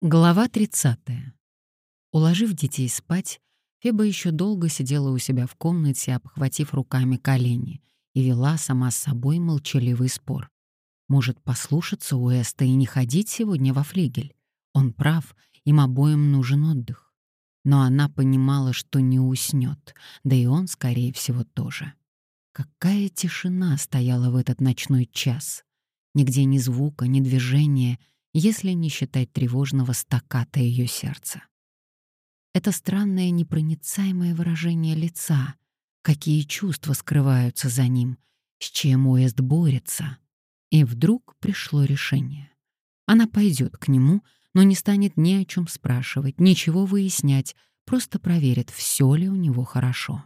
Глава 30. Уложив детей спать, Феба еще долго сидела у себя в комнате, обхватив руками колени, и вела сама с собой молчаливый спор. Может, послушаться Уэста и не ходить сегодня во флигель? Он прав, им обоим нужен отдых. Но она понимала, что не уснет, да и он, скорее всего, тоже. Какая тишина стояла в этот ночной час. Нигде ни звука, ни движения — если не считать тревожного стаката ее сердца. Это странное непроницаемое выражение лица, какие чувства скрываются за ним, с чем Уэст борется. И вдруг пришло решение. Она пойдет к нему, но не станет ни о чем спрашивать, ничего выяснять, просто проверит, все ли у него хорошо.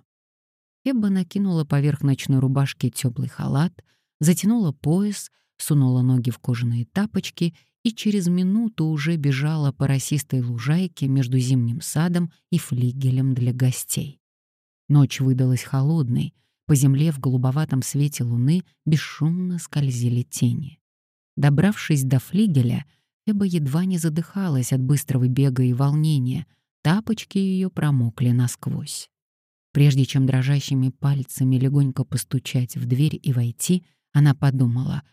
Эбба накинула поверх ночной рубашки теплый халат, затянула пояс, сунула ноги в кожаные тапочки и через минуту уже бежала по росистой лужайке между зимним садом и флигелем для гостей. Ночь выдалась холодной, по земле в голубоватом свете луны бесшумно скользили тени. Добравшись до флигеля, Эба едва не задыхалась от быстрого бега и волнения, тапочки ее промокли насквозь. Прежде чем дрожащими пальцами легонько постучать в дверь и войти, она подумала —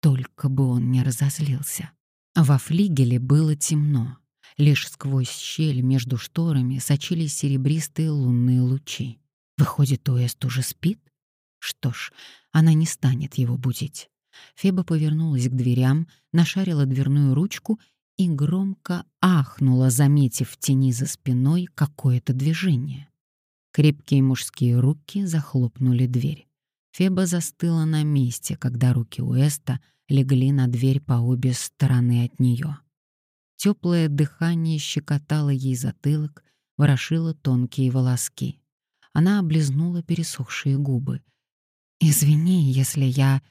только бы он не разозлился. Во флигеле было темно. Лишь сквозь щель между шторами сочились серебристые лунные лучи. Выходит, Уэст уже спит? Что ж, она не станет его будить. Феба повернулась к дверям, нашарила дверную ручку и громко ахнула, заметив в тени за спиной какое-то движение. Крепкие мужские руки захлопнули дверь. Феба застыла на месте, когда руки Уэста легли на дверь по обе стороны от нее. Теплое дыхание щекотало ей затылок, ворошило тонкие волоски. Она облизнула пересохшие губы. «Извини, если я...»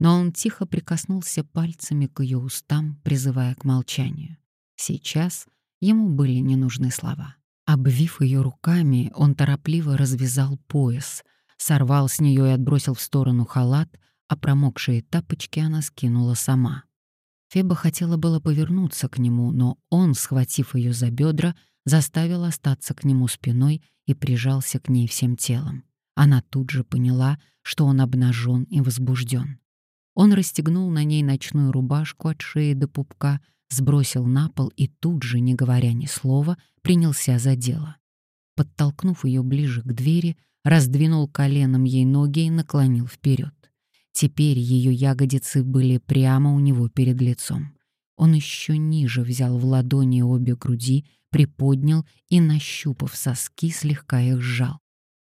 Но он тихо прикоснулся пальцами к ее устам, призывая к молчанию. Сейчас ему были не нужны слова. Обвив ее руками, он торопливо развязал пояс, сорвал с нее и отбросил в сторону халат, а промокшие тапочки она скинула сама. Феба хотела было повернуться к нему, но он, схватив ее за бедра, заставил остаться к нему спиной и прижался к ней всем телом. Она тут же поняла, что он обнажен и возбужден. Он расстегнул на ней ночную рубашку от шеи до пупка, сбросил на пол и тут же, не говоря ни слова, принялся за дело. Подтолкнув ее ближе к двери, раздвинул коленом ей ноги и наклонил вперед. Теперь ее ягодицы были прямо у него перед лицом. Он еще ниже взял в ладони обе груди, приподнял и, нащупав соски, слегка их сжал.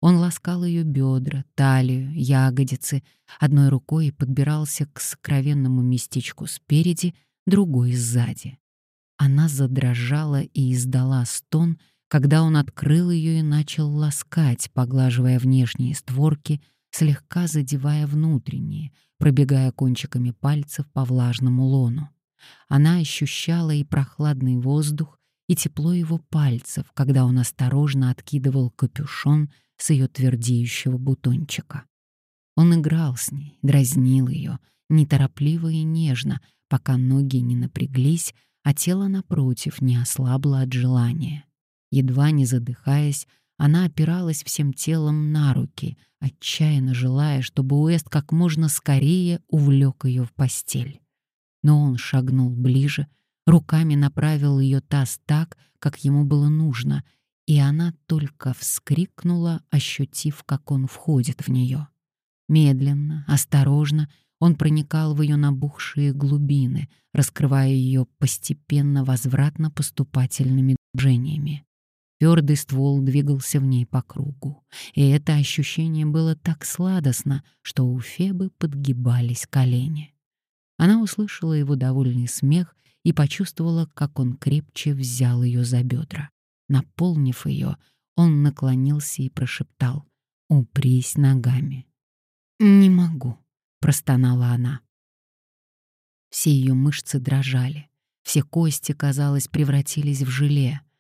Он ласкал ее бедра, талию, ягодицы, одной рукой подбирался к сокровенному местечку спереди, другой сзади. Она задрожала и издала стон, когда он открыл ее и начал ласкать, поглаживая внешние створки, слегка задевая внутренние, пробегая кончиками пальцев по влажному лону. Она ощущала и прохладный воздух, и тепло его пальцев, когда он осторожно откидывал капюшон с ее твердеющего бутончика. Он играл с ней, дразнил ее, неторопливо и нежно, пока ноги не напряглись, а тело напротив не ослабло от желания. Едва не задыхаясь, она опиралась всем телом на руки, отчаянно желая, чтобы Уэст как можно скорее увлек ее в постель. Но он шагнул ближе, руками направил ее таз так, как ему было нужно, и она только вскрикнула, ощутив, как он входит в нее. Медленно, осторожно он проникал в ее набухшие глубины, раскрывая ее постепенно возвратно-поступательными движениями. Твердый ствол двигался в ней по кругу, и это ощущение было так сладостно, что у Фебы подгибались колени. Она услышала его довольный смех и почувствовала, как он крепче взял ее за бедра. Наполнив ее, он наклонился и прошептал «Упрись ногами». «Не могу», — простонала она. Все ее мышцы дрожали, все кости, казалось, превратились в желе —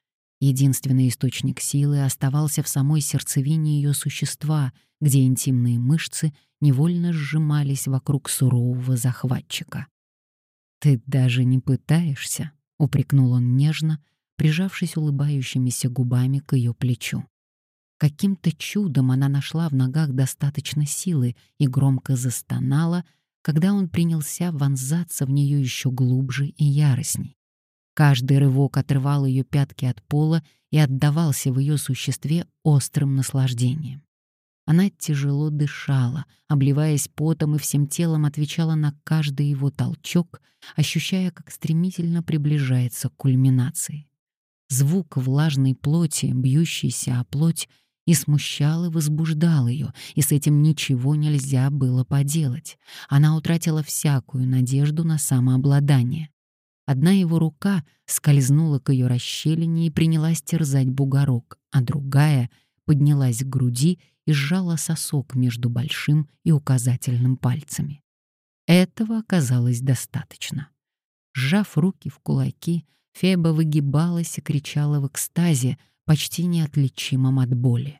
Единственный источник силы оставался в самой сердцевине ее существа, где интимные мышцы невольно сжимались вокруг сурового захватчика. «Ты даже не пытаешься?» — упрекнул он нежно, прижавшись улыбающимися губами к ее плечу. Каким-то чудом она нашла в ногах достаточно силы и громко застонала, когда он принялся вонзаться в нее еще глубже и яростней. Каждый рывок отрывал ее пятки от пола и отдавался в ее существе острым наслаждением. Она тяжело дышала, обливаясь потом и всем телом отвечала на каждый его толчок, ощущая, как стремительно приближается к кульминации. Звук влажной плоти, бьющейся о плоть, и смущал и возбуждал ее, и с этим ничего нельзя было поделать. Она утратила всякую надежду на самообладание. Одна его рука скользнула к ее расщелине и принялась терзать бугорок, а другая поднялась к груди и сжала сосок между большим и указательным пальцами. Этого оказалось достаточно. Сжав руки в кулаки, Феба выгибалась и кричала в экстазе, почти неотличимом от боли.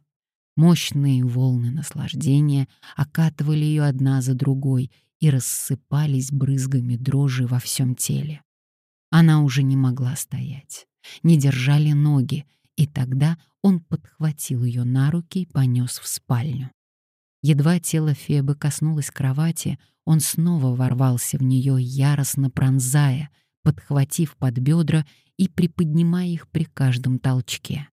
Мощные волны наслаждения окатывали ее одна за другой и рассыпались брызгами дрожи во всем теле. Она уже не могла стоять, не держали ноги, и тогда он подхватил ее на руки и понес в спальню. Едва тело Фебы коснулось кровати, он снова ворвался в нее, яростно пронзая, подхватив под бедра и приподнимая их при каждом толчке.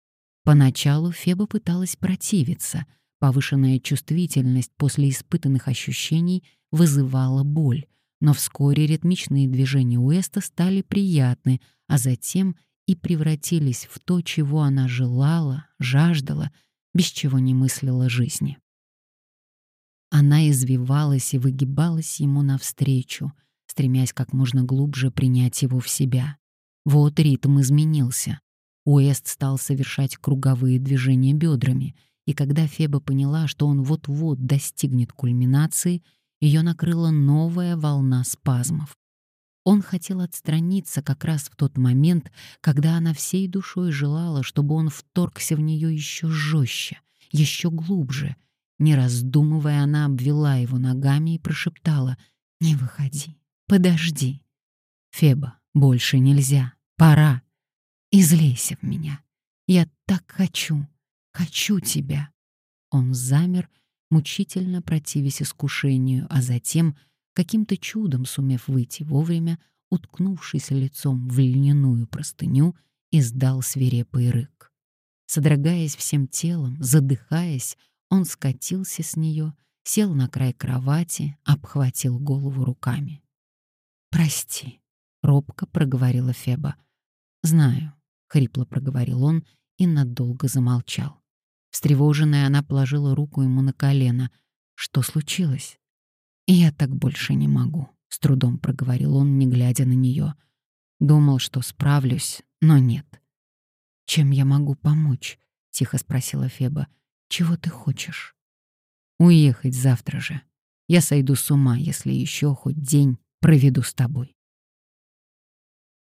Поначалу Феба пыталась противиться, повышенная чувствительность после испытанных ощущений вызывала боль, но вскоре ритмичные движения Уэста стали приятны, а затем и превратились в то, чего она желала, жаждала, без чего не мыслила жизни. Она извивалась и выгибалась ему навстречу, стремясь как можно глубже принять его в себя. Вот ритм изменился. Уэст стал совершать круговые движения бедрами, и когда Феба поняла, что он вот-вот достигнет кульминации, ее накрыла новая волна спазмов. Он хотел отстраниться как раз в тот момент, когда она всей душой желала, чтобы он вторгся в нее еще жестче, еще глубже. Не раздумывая, она обвела его ногами и прошептала «Не выходи, подожди». «Феба, больше нельзя, пора. Излейся в меня. Я так хочу, хочу тебя». Он замер, мучительно противясь искушению, а затем — каким-то чудом сумев выйти вовремя, уткнувшись лицом в льняную простыню, издал свирепый рык. Содрогаясь всем телом, задыхаясь, он скатился с нее, сел на край кровати, обхватил голову руками. «Прости», — робко проговорила Феба. «Знаю», — хрипло проговорил он и надолго замолчал. Встревоженная, она положила руку ему на колено. «Что случилось?» «Я так больше не могу», — с трудом проговорил он, не глядя на нее. Думал, что справлюсь, но нет. «Чем я могу помочь?» — тихо спросила Феба. «Чего ты хочешь?» «Уехать завтра же. Я сойду с ума, если еще хоть день проведу с тобой».